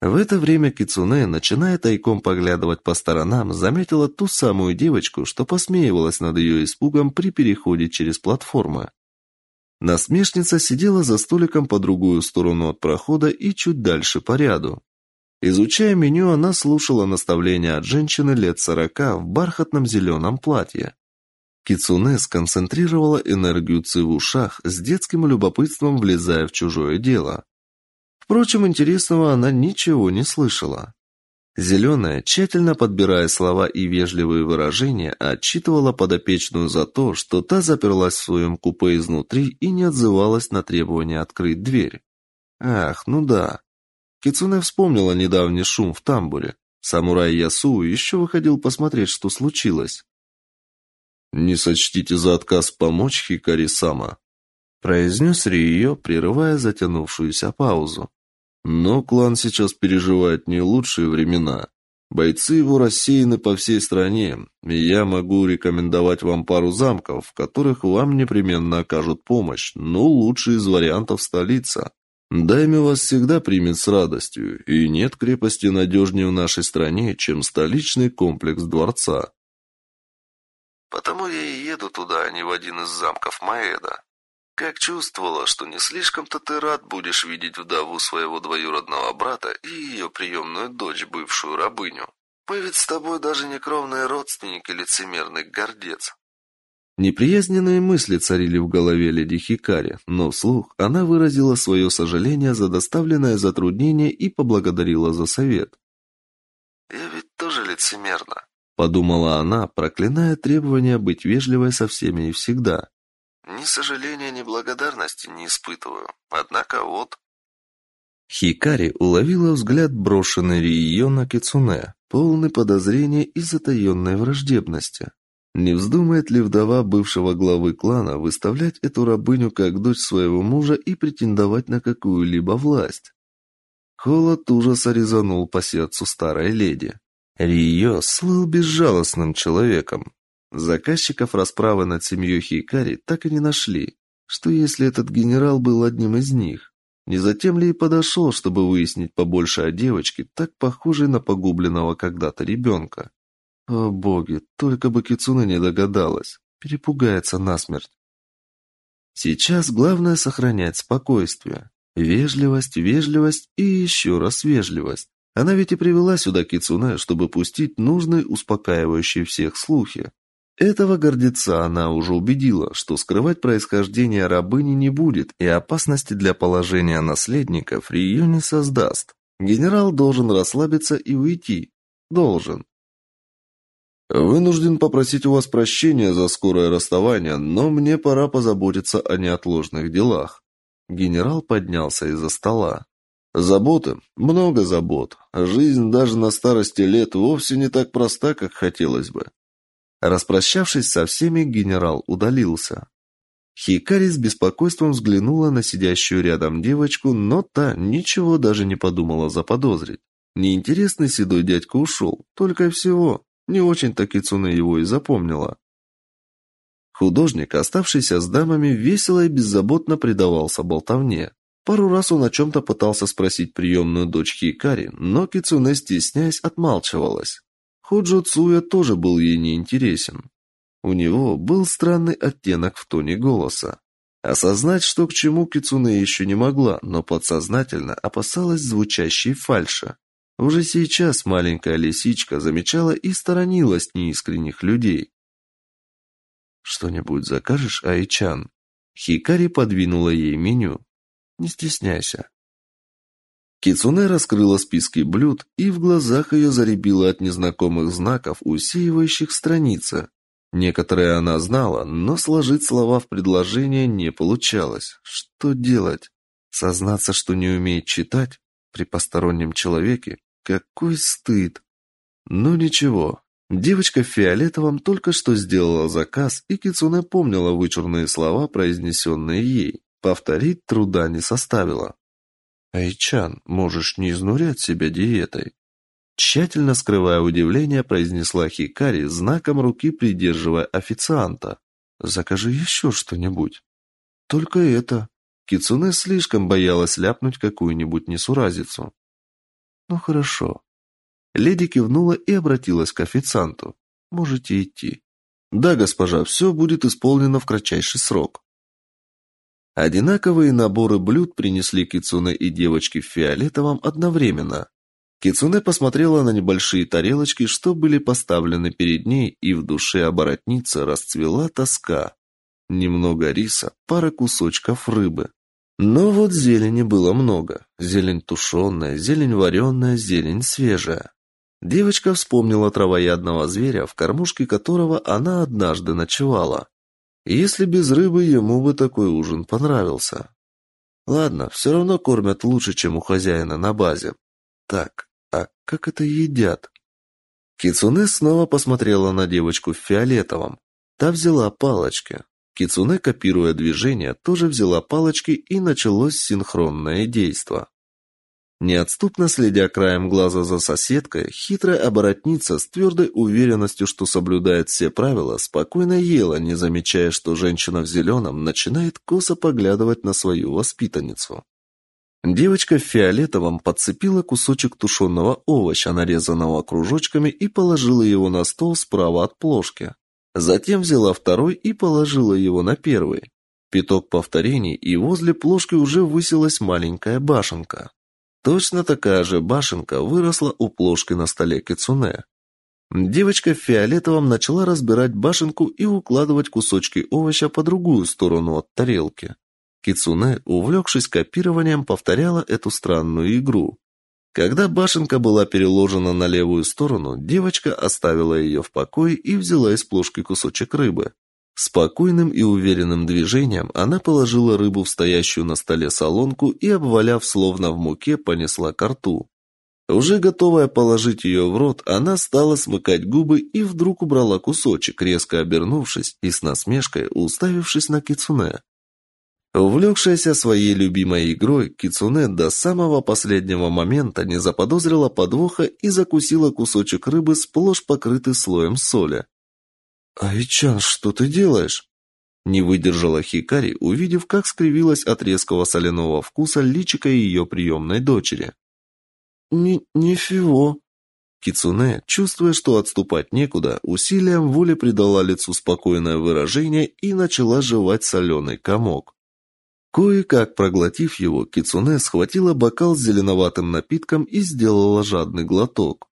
В это время Кицуне, начиная тайком поглядывать по сторонам, заметила ту самую девочку, что посмеивалась над ее испугом при переходе через платформы. Насмешница сидела за столиком по другую сторону от прохода и чуть дальше по ряду. Изучая меню, она слушала наставления от женщины лет сорока в бархатном зеленом платье. Кицуне сконцентрировала энергию Ци в ушах, с детским любопытством влезая в чужое дело. Впрочем, интересного она ничего не слышала. Зеленая, тщательно подбирая слова и вежливые выражения, отчитывала подопечную за то, что та заперлась в своем купе изнутри и не отзывалась на требование открыть дверь. Ах, ну да. Кицуне вспомнила недавний шум в тамбуре. Самурай Ясу еще выходил посмотреть, что случилось. «Не сочтите за отказ помочь Хикари-сама», — произнес Рио, прерывая затянувшуюся паузу. «Но клан сейчас переживает не лучшие времена. Бойцы его рассеяны по всей стране, и я могу рекомендовать вам пару замков, в которых вам непременно окажут помощь, но лучший из вариантов столица. Дайме вас всегда примет с радостью, и нет крепости надежнее в нашей стране, чем столичный комплекс дворца. Потому я и еду туда, а не в один из замков Маэда. Как чувствовала, что не слишком-то ты рад будешь видеть вдову своего двоюродного брата и ее приемную дочь, бывшую рабыню. Мы ведь с тобой даже не кровные родственники, лицемерный гордец. Неприязненные мысли царили в голове леди Хикари, но вслух она выразила свое сожаление за доставленное затруднение и поблагодарила за совет. «Я ведь тоже лицемерна подумала она, проклиная требование быть вежливой со всеми и всегда. Ни сожаления, ни благодарности не испытываю. Однако вот Хикари уловила взгляд, брошенный Риё на Кицуне, полный подозрения и затаенной враждебности. Не вздумает ли вдова бывшего главы клана выставлять эту рабыню как дочь своего мужа и претендовать на какую-либо власть? Холод ужаса резанул по сердцу старой леди. Рио слыл безжалостным человеком. Заказчиков расправы над семьей Хикари так и не нашли. Что если этот генерал был одним из них? Не затем ли и подошел, чтобы выяснить побольше о девочке, так похожей на погубленного когда-то ребенка? О боги, только бы Кицуна не догадалась. Перепугается насмерть. Сейчас главное сохранять спокойствие. Вежливость, вежливость и еще раз вежливость. Она ведь и привела сюда Кицуне, чтобы пустить нужные успокаивающие всех слухи. Этого гордеца она уже убедила, что скрывать происхождение рабыни не будет и опасности для положения наследников ее не создаст. Генерал должен расслабиться и уйти. Должен. Вынужден попросить у вас прощения за скорое расставание, но мне пора позаботиться о неотложных делах. Генерал поднялся из-за стола. Заботы, много забот. Жизнь даже на старости лет вовсе не так проста, как хотелось бы. Распрощавшись со всеми, генерал удалился. Хикари с беспокойством взглянула на сидящую рядом девочку, но та ничего даже не подумала заподозрить. Неинтересный седой дядька ушел, только и всего. Не очень-то Кицуне его и запомнила. Художник, оставшийся с дамами, весело и беззаботно предавался болтовне. Пару раз он о чем-то пытался спросить приемную дочь Хикари, но Кицуне, стесняясь, отмалчивалась. Ходжо Цуя тоже был ей неинтересен. У него был странный оттенок в тоне голоса. Осознать, что к чему Кицуне еще не могла, но подсознательно опасалась звучащей фальши. Уже сейчас маленькая лисичка замечала и сторонилась неискренних людей. «Что-нибудь закажешь, Айчан?» Хикари подвинула ей меню. «Не стесняйся». Кицуне раскрыла списки блюд, и в глазах ее заребило от незнакомых знаков, усеивающих страницы. Некоторые она знала, но сложить слова в предложение не получалось. Что делать? Сознаться, что не умеет читать? При постороннем человеке? Какой стыд! Ну ничего. Девочка в фиолетовом только что сделала заказ, и Кицуне помнила вычурные слова, произнесенные ей. Повторить труда не составило. «Айчан, можешь не изнурять себя диетой. Тщательно скрывая удивление, произнесла Хикари, знаком руки придерживая официанта. «Закажи еще что-нибудь». «Только это». Кицуне слишком боялась ляпнуть какую-нибудь несуразицу. «Ну хорошо». Леди кивнула и обратилась к официанту. «Можете идти». «Да, госпожа, все будет исполнено в кратчайший срок». Одинаковые наборы блюд принесли Кицуне и девочке в фиолетовом одновременно. Кицуне посмотрела на небольшие тарелочки, что были поставлены перед ней, и в душе оборотницы расцвела тоска. Немного риса, пара кусочков рыбы. Но вот зелени было много. Зелень тушеная, зелень вареная, зелень свежая. Девочка вспомнила травоядного зверя, в кормушке которого она однажды ночевала. Если без рыбы ему бы такой ужин понравился. Ладно, все равно кормят лучше, чем у хозяина на базе. Так, а как это едят? Кицуне снова посмотрела на девочку в фиолетовом. Та взяла палочки. Кицуне, копируя движение, тоже взяла палочки и началось синхронное действо. Неотступно следя краем глаза за соседкой, хитрая оборотница с твердой уверенностью, что соблюдает все правила, спокойно ела, не замечая, что женщина в зеленом начинает косо поглядывать на свою воспитанницу. Девочка в фиолетовом подцепила кусочек тушеного овоща, нарезанного кружочками, и положила его на стол справа от плошки. Затем взяла второй и положила его на первый. Пяток повторений, и возле плошки уже высилась маленькая башенка. Точно такая же башенка выросла у плошки на столе кицуне. Девочка в фиолетовом начала разбирать башенку и укладывать кусочки овоща по другую сторону от тарелки. Кицуне, увлекшись копированием, повторяла эту странную игру. Когда башенка была переложена на левую сторону, девочка оставила ее в покое и взяла из плошки кусочек рыбы. Спокойным и уверенным движением она положила рыбу в стоящую на столе солонку и, обваляв словно в муке, понесла ко рту. Уже готовая положить ее в рот, она стала смыкать губы и вдруг убрала кусочек, резко обернувшись и с насмешкой уставившись на Кицуне. Увлекшаяся своей любимой игрой, Кицуне до самого последнего момента не заподозрила подвоха и закусила кусочек рыбы, сплошь покрытый слоем соли. «Айчан, что ты делаешь?» Не выдержала Хикари, увидев, как скривилась от резкого соляного вкуса личико ее приемной дочери. «Не... нифиго». Кицуне, чувствуя, что отступать некуда, усилием воли придала лицу спокойное выражение и начала жевать соленый комок. Кое-как проглотив его, Кицуне схватила бокал с зеленоватым напитком и сделала жадный глоток.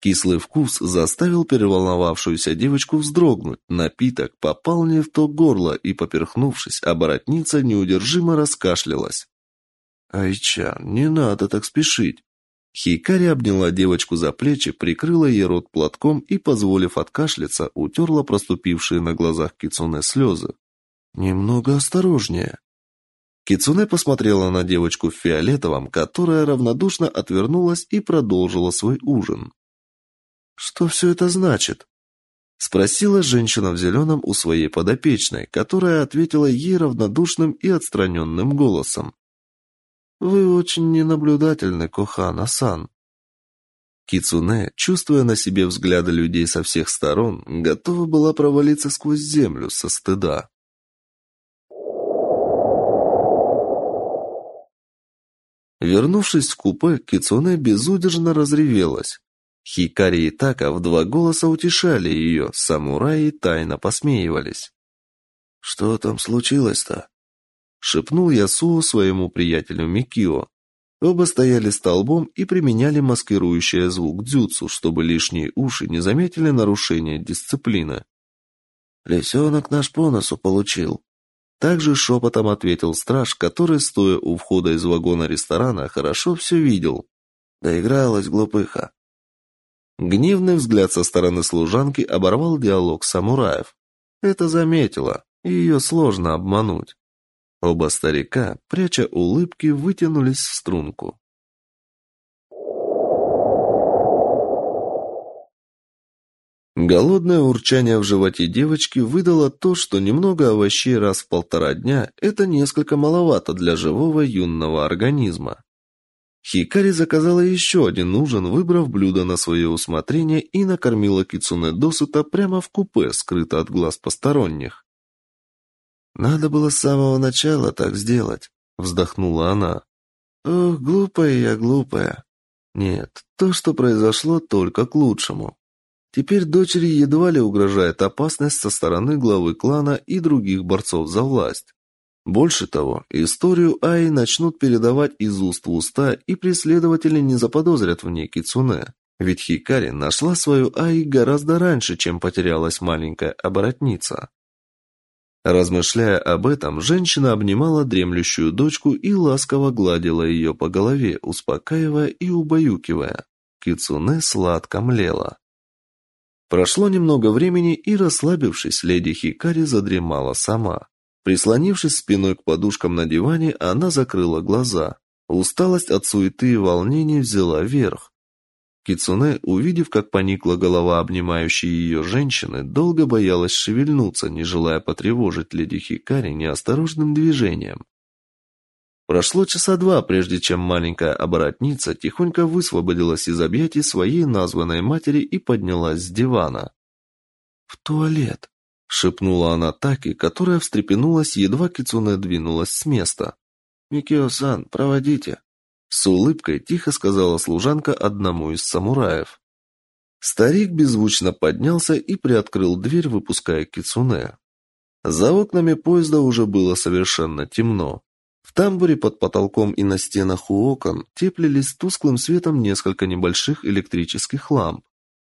Кислый вкус заставил переволновавшуюся девочку вздрогнуть. Напиток попал не в то горло, и, поперхнувшись, оборотница неудержимо раскашлялась. «Айчан, не надо так спешить!» Хикари обняла девочку за плечи, прикрыла ей рот платком и, позволив откашляться, утерла проступившие на глазах Кицуне слезы. «Немного осторожнее!» Кицуне посмотрела на девочку в фиолетовом, которая равнодушно отвернулась и продолжила свой ужин. «Что все это значит?» Спросила женщина в зеленом у своей подопечной, которая ответила ей равнодушным и отстраненным голосом. «Вы очень ненаблюдательны, Кохана-сан». Кицуне, чувствуя на себе взгляды людей со всех сторон, готова была провалиться сквозь землю со стыда. Вернувшись в купе, Кицуне безудержно разревелась. Хикари и Така в два голоса утешали ее, самураи тайно посмеивались. «Что там случилось-то?» — шепнул Ясуо своему приятелю Микио. Оба стояли столбом и применяли маскирующий звук дзюцу, чтобы лишние уши не заметили нарушения дисциплины. «Лисенок наш по носу получил», также шепотом ответил страж, который, стоя у входа из вагона ресторана, хорошо все видел. Доигралась глупыха. Гневный взгляд со стороны служанки оборвал диалог самураев. Это заметила, и ее сложно обмануть. Оба старика, пряча улыбки, вытянулись в струнку. Голодное урчание в животе девочки выдало то, что немного овощей раз в полтора дня – это несколько маловато для живого юного организма. Хикари заказала еще один ужин, выбрав блюдо на свое усмотрение и накормила Кицуне досыта прямо в купе, скрыто от глаз посторонних. «Надо было с самого начала так сделать», – вздохнула она. «Ох, глупая я, глупая. Нет, то, что произошло, только к лучшему». Теперь дочери едва ли угрожает опасность со стороны главы клана и других борцов за власть. Больше того, историю Аи начнут передавать из уст в уста, и преследователи не заподозрят в ней Кицуне. Ведь Хикари нашла свою Аи гораздо раньше, чем потерялась маленькая оборотница. Размышляя об этом, женщина обнимала дремлющую дочку и ласково гладила ее по голове, успокаивая и убаюкивая. Кицуне сладко млела. Прошло немного времени, и, расслабившись, леди Хикари задремала сама. Прислонившись спиной к подушкам на диване, она закрыла глаза. Усталость от суеты и волнений взяла верх. Кицуне, увидев, как поникла голова обнимающей ее женщины, долго боялась шевельнуться, не желая потревожить леди Хикари неосторожным движением. Прошло часа два, прежде чем маленькая оборотница тихонько высвободилась из объятий своей названной матери и поднялась с дивана. «В туалет», — шепнула она Таки, которая встрепенулась, едва Кицуне двинулась с места. «Микио-сан, проводите», — с улыбкой тихо сказала служанка одному из самураев. Старик беззвучно поднялся и приоткрыл дверь, выпуская Кицуне. За окнами поезда уже было совершенно темно. В тамбуре под потолком и на стенах у окон теплились тусклым светом несколько небольших электрических ламп.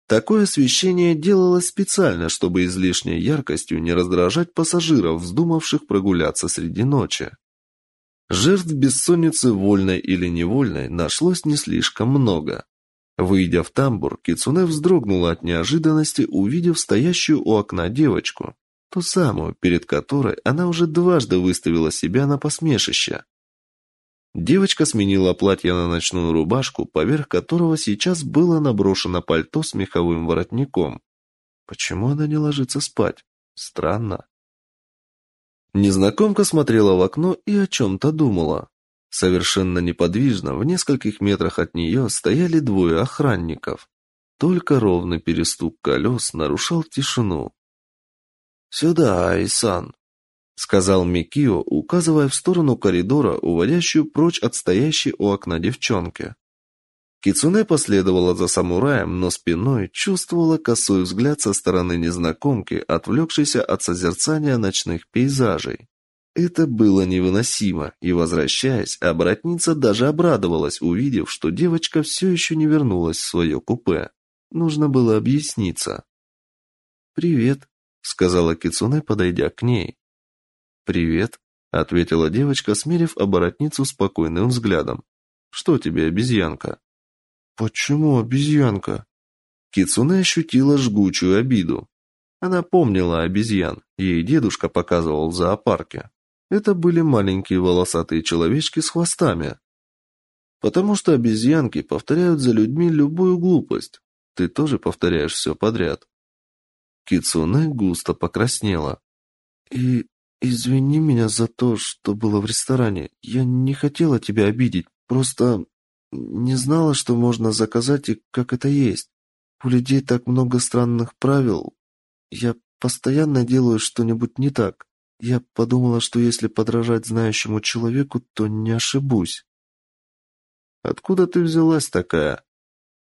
Такое освещение делалось специально, чтобы излишней яркостью не раздражать пассажиров, вздумавших прогуляться среди ночи. Жертв бессонницы, вольной или невольной, нашлось не слишком много. Выйдя в тамбур, Кицуне вздрогнула от неожиданности, увидев стоящую у окна девочку. Ту самую, перед которой она уже дважды выставила себя на посмешище. Девочка сменила платье на ночную рубашку, поверх которого сейчас было наброшено пальто с меховым воротником. Почему она не ложится спать? Странно. Незнакомка смотрела в окно и о чем-то думала. Совершенно неподвижно, в нескольких метрах от нее стояли двое охранников. Только ровный перестук колес нарушал тишину. «Сюда, Айсан», — сказал Микио, указывая в сторону коридора, уводящую прочь от стоящей у окна девчонки. Кицуне последовала за самураем, но спиной чувствовала косой взгляд со стороны незнакомки, отвлекшейся от созерцания ночных пейзажей. Это было невыносимо, и, возвращаясь, обратница даже обрадовалась, увидев, что девочка все еще не вернулась в свое купе. Нужно было объясниться. «Привет», сказала Кицуне, подойдя к ней. «Привет», — ответила девочка, смерив оборотницу спокойным взглядом. «Что тебе, обезьянка?» «Почему обезьянка?» Кицуне ощутила жгучую обиду. Она помнила обезьян, ей дедушка показывал в зоопарке. Это были маленькие волосатые человечки с хвостами. Потому что обезьянки повторяют за людьми любую глупость. Ты тоже повторяешь все подряд. Кицуне густо покраснела. «И извини меня за то, что было в ресторане. Я не хотела тебя обидеть. Просто не знала, что можно заказать и как это есть. У людей так много странных правил. Я постоянно делаю что-нибудь не так. Я подумала, что если подражать знающему человеку, то не ошибусь. Откуда ты взялась такая?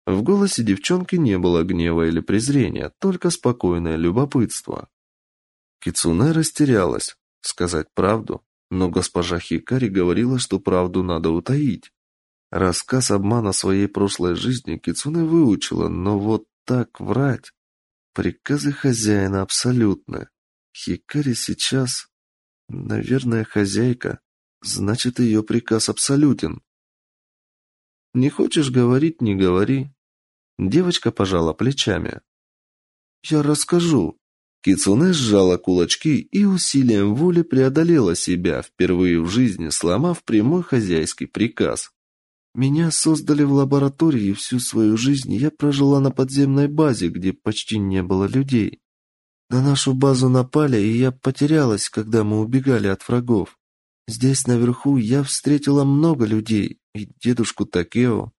В голосе девчонки не было гнева или презрения, только спокойное любопытство. Кицуне растерялась. Сказать правду? Но госпожа Хикари говорила, что правду надо утаить. Рассказ обмана своей прошлой жизни Кицуне выучила, но вот так врать... Приказы хозяина абсолютны. Хикари сейчас... Наверное, хозяйка. Значит, ее приказ абсолютен. Не хочешь говорить, не говори. Девочка пожала плечами. Я расскажу. Кицуне сжала кулачки и усилием воли преодолела себя, впервые в жизни сломав прямой хозяйский приказ. Меня создали в лаборатории, и всю свою жизнь я прожила на подземной базе, где почти не было людей. На нашу базу напали, и я потерялась, когда мы убегали от врагов. Здесь наверху я встретила много людей, и дедушку Такео.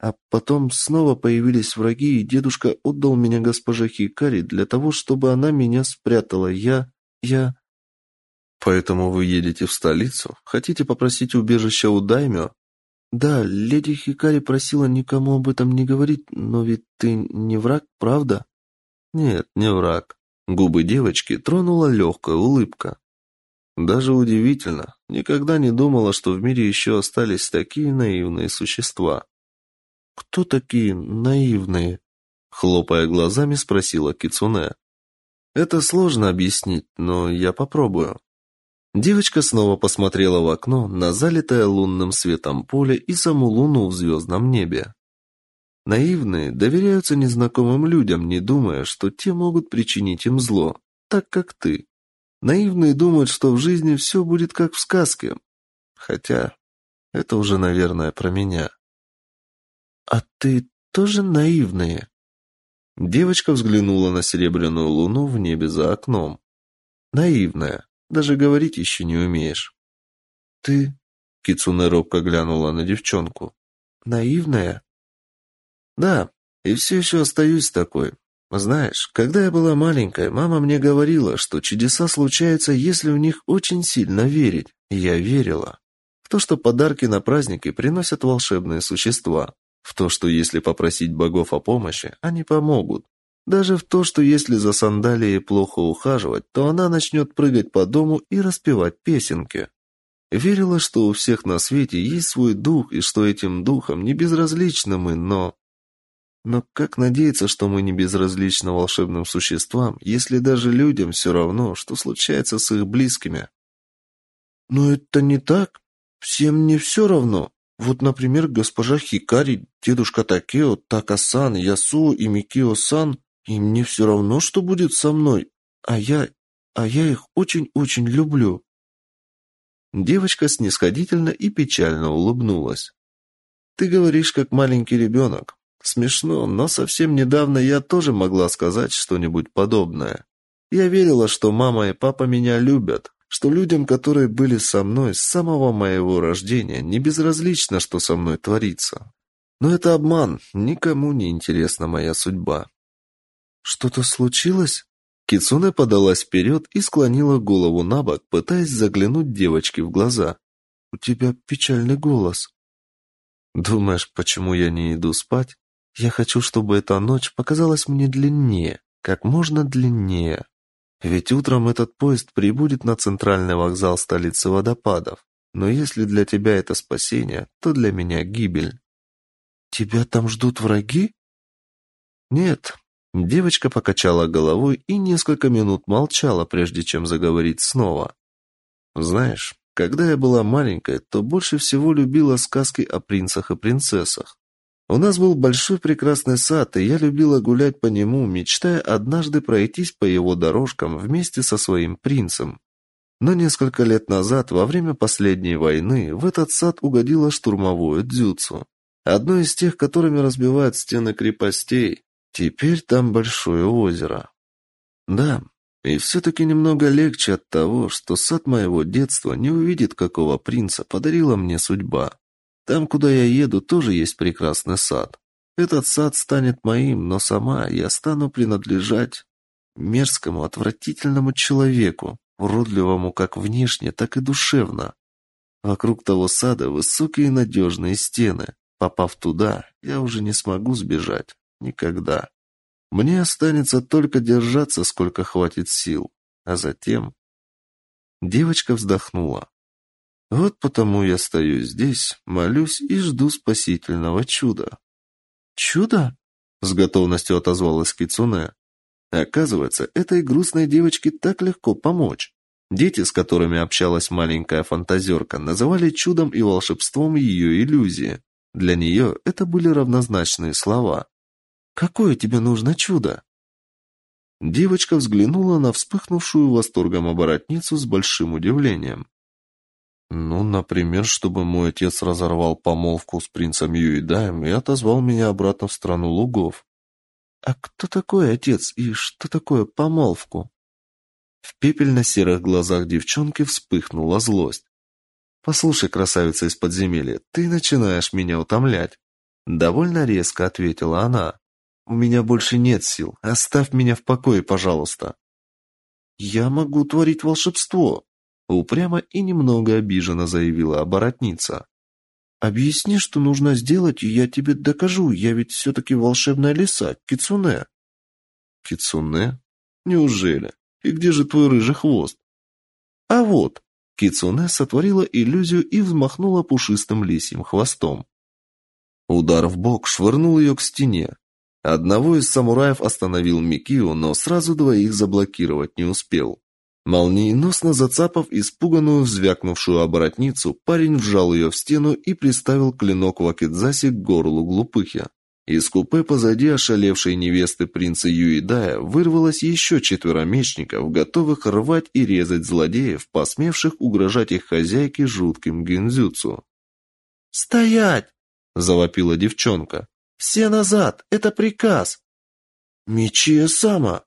А потом снова появились враги, и дедушка отдал меня госпоже Хикари для того, чтобы она меня спрятала. Я... я... Поэтому вы едете в столицу? Хотите попросить убежища у Даймё? Да, леди Хикари просила никому об этом не говорить, но ведь ты не враг, правда? Нет, не враг. Губы девочки тронула легкая улыбка. Даже удивительно, никогда не думала, что в мире еще остались такие наивные существа. «Кто такие наивные?» Хлопая глазами, спросила Кицуне. «Это сложно объяснить, но я попробую. Девочка снова посмотрела в окно на залитое лунным светом поле и саму луну в звездном небе. Наивные доверяются незнакомым людям, не думая, что те могут причинить им зло, так как ты. Наивные думают, что в жизни все будет как в сказке. Хотя это уже, наверное, про меня. А ты тоже наивная? Девочка взглянула на серебряную луну в небе за окном. Наивная. Даже говорить еще не умеешь. Ты, Кицуне робко глянула на девчонку. Наивная? Да, и все еще остаюсь такой. Знаешь, когда я была маленькой, мама мне говорила, что чудеса случаются, если в них очень сильно верить. Я верила. В то, что подарки на праздники приносят волшебные существа. В то, что если попросить богов о помощи, они помогут. Даже в то, что если за сандалией плохо ухаживать, то она начнет прыгать по дому и распевать песенки. Верила, что у всех на свете есть свой дух, и что этим духом не безразличны мы, но... Но как надеяться, что мы не безразличны волшебным существам, если даже людям все равно, что случается с их близкими? Но это не так. Всем не все равно. Вот, например, госпожа Хикари, дедушка Такео, Така-сан, Ясуо и Микио-сан им не все равно, что будет со мной, а я... а я их очень-очень люблю». Девочка снисходительно и печально улыбнулась. «Ты говоришь, как маленький ребенок. Смешно, но совсем недавно я тоже могла сказать что-нибудь подобное. Я верила, что мама и папа меня любят, что людям, которые были со мной с самого моего рождения, не безразлично, что со мной творится. Но это обман, никому не интересна моя судьба. «Что-то случилось?» Кицуне подалась вперед и склонила голову на бок, пытаясь заглянуть девочке в глаза. «У тебя печальный голос». «Думаешь, почему я не иду спать? Я хочу, чтобы эта ночь показалась мне длиннее, как можно длиннее. Ведь утром этот поезд прибудет на центральный вокзал столицы водопадов. Но если для тебя это спасение, то для меня гибель». «Тебя там ждут враги?» «Нет, Девочка покачала головой и несколько минут молчала, прежде чем заговорить снова. «Знаешь, когда я была маленькой, то больше всего любила сказки о принцах и принцессах. У нас был большой прекрасный сад, и я любила гулять по нему, мечтая однажды пройтись по его дорожкам вместе со своим принцем. Но несколько лет назад, во время последней войны, в этот сад угодило штурмовое дзюцу. Одно из тех, которыми разбивают стены крепостей, Теперь там большое озеро. Да, и все-таки немного легче от того, что сад моего детства не увидит, какого принца подарила мне судьба. Там, куда я еду, тоже есть прекрасный сад. Этот сад станет моим, но сама я стану принадлежать мерзкому, отвратительному человеку, уродливому как внешне, так и душевно. Вокруг того сада высокие надежные стены. Попав туда, я уже не смогу сбежать. Никогда. Мне останется только держаться, сколько хватит сил. А затем... Девочка вздохнула. Вот потому я стою здесь, молюсь и жду спасительного чуда. «Чудо?» — с готовностью отозвалась Кицуне. Оказывается, этой грустной девочке так легко помочь. Дети, с которыми общалась маленькая фантазерка, называли чудом и волшебством ее иллюзии. Для нее это были равнозначные слова. «Какое тебе нужно чудо?» Девочка взглянула на вспыхнувшую восторгом оборотницу с большим удивлением. «Ну, например, чтобы мой отец разорвал помолвку с принцем Юидаем и отозвал меня обратно в страну лугов». «А кто такой отец и что такое помолвку?» В пепельно-серых глазах девчонки вспыхнула злость. «Послушай, красавица из подземелья, ты начинаешь меня утомлять!» Довольно резко ответила она. «У меня больше нет сил. Оставь меня в покое, пожалуйста». «Я могу творить волшебство», — упрямо и немного обиженно заявила оборотница. «Объясни, что нужно сделать, и я тебе докажу. Я ведь все-таки волшебная лиса, Кицуне». «Кицуне? Неужели? И где же твой рыжий хвост? А вот, Кицуне сотворила иллюзию и взмахнула пушистым лисьим хвостом. Удар в бок швырнул ее к стене. Одного из самураев остановил Микио, но сразу двоих заблокировать не успел. Молниеносно зацапав испуганную взвякнувшую оборотницу, парень вжал ее в стену и приставил клинок Вакидзаси к горлу глупыхи. Из купе позади ошалевшей невесты принца Юидая вырвалось еще четверо мечников, готовых рвать и резать злодеев, посмевших угрожать их хозяйке жутким гинзюцу. «Стоять!» – завопила девчонка. «Все назад! Это приказ!» «Мечи сама!»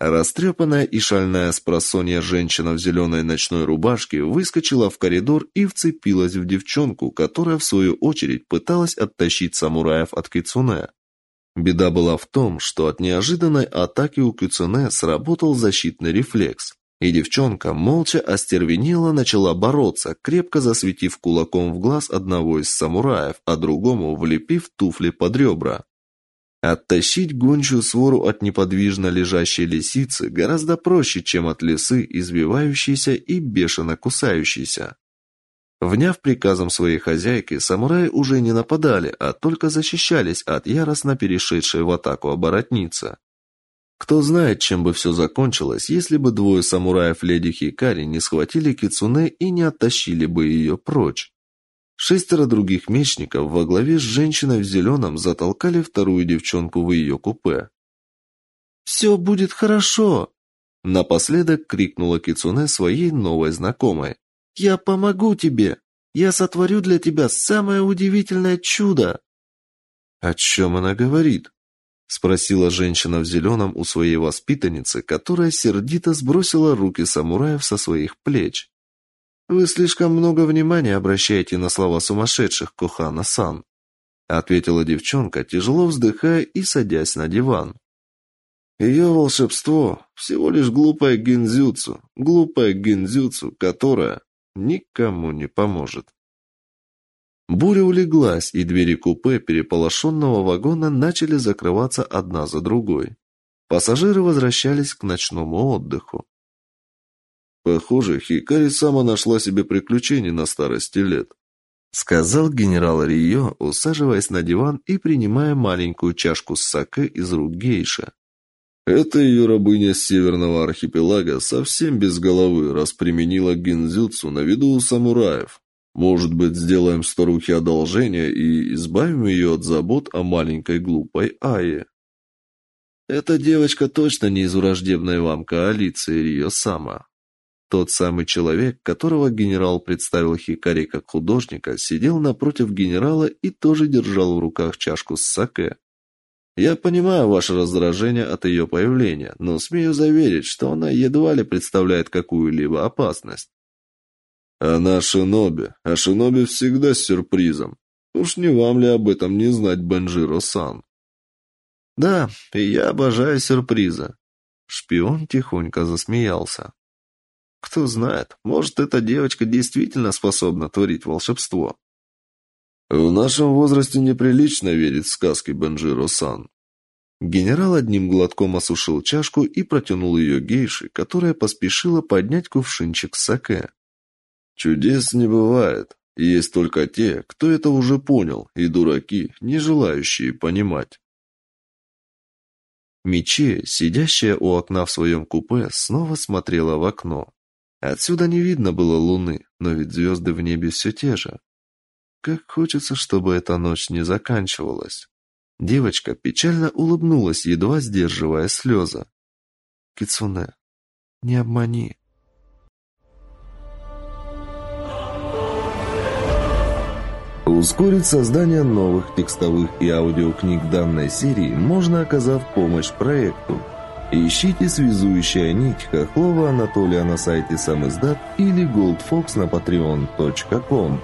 Растрепанная и шальная с просонья женщина в зеленой ночной рубашке выскочила в коридор и вцепилась в девчонку, которая, в свою очередь, пыталась оттащить самураев от Кицуне. Беда была в том, что от неожиданной атаки у Кицуне сработал защитный рефлекс, и девчонка молча остервенела начала бороться, крепко засветив кулаком в глаз одного из самураев, а другому влепив туфли под ребра. Оттащить гончую свору от неподвижно лежащей лисицы гораздо проще, чем от лисы, избивающейся и бешено кусающейся. Вняв приказом своей хозяйки, самураи уже не нападали, а только защищались от яростно перешедшей в атаку оборотницы. Кто знает, чем бы все закончилось, если бы двое самураев леди Хикари не схватили кицуне и не оттащили бы ее прочь. Шестеро других мечников во главе с женщиной в зеленом затолкали вторую девчонку в ее купе. «Все будет хорошо!» Напоследок крикнула Кицуне своей новой знакомой. «Я помогу тебе! Я сотворю для тебя самое удивительное чудо!» «О чем она говорит?» Спросила женщина в зеленом у своей воспитанницы, которая сердито сбросила руки самураев со своих плеч. Вы слишком много внимания обращаете на слова сумасшедших, Кохана-сан, ответила девчонка, тяжело вздыхая и садясь на диван. Ее волшебство всего лишь глупая гинзюцу, глупая гинзюцу, которая никому не поможет. Буря улеглась, и двери купе переполошенного вагона начали закрываться одна за другой. Пассажиры возвращались к ночному отдыху. Похоже, Хикари сама нашла себе приключений на старости лет. Сказал генерал Рио, усаживаясь на диван и принимая маленькую чашку с саке из рук гейша. Эта ее рабыня с северного архипелага совсем без головы расприменила гинзюцу на виду у самураев. Может быть, сделаем старухе одолжение и избавим ее от забот о маленькой глупой Ае. Эта девочка точно не из враждебной вам коалиции Рио Сама. Тот самый человек, которого генерал представил Хикари как художника, сидел напротив генерала и тоже держал в руках чашку с саке. Я понимаю ваше раздражение от ее появления, но смею заверить, что она едва ли представляет какую-либо опасность. Она шиноби, а шиноби всегда с сюрпризом. Уж не вам ли об этом не знать, Бенжиро-сан? Да, и я обожаю сюрпризы. Шпион тихонько засмеялся. Кто знает, может, эта девочка действительно способна творить волшебство. В нашем возрасте неприлично верить в сказки Бенжиро-сан. Генерал одним глотком осушил чашку и протянул ее гейше, которая поспешила поднять кувшинчик саке. Чудес не бывает. Есть только те, кто это уже понял, и дураки, не желающие понимать. Мече, сидящая у окна в своем купе, снова смотрела в окно. Отсюда не видно было луны, но ведь звезды в небе все те же. Как хочется, чтобы эта ночь не заканчивалась. Девочка печально улыбнулась, едва сдерживая слезы. Кицуне, не обмани. Ускорить создание новых текстовых и аудиокниг данной серии можно, оказав помощь проекту. Ищите «Связующая нить» Хохлова Анатолия на сайте Самиздат или Goldfox на patreon.com.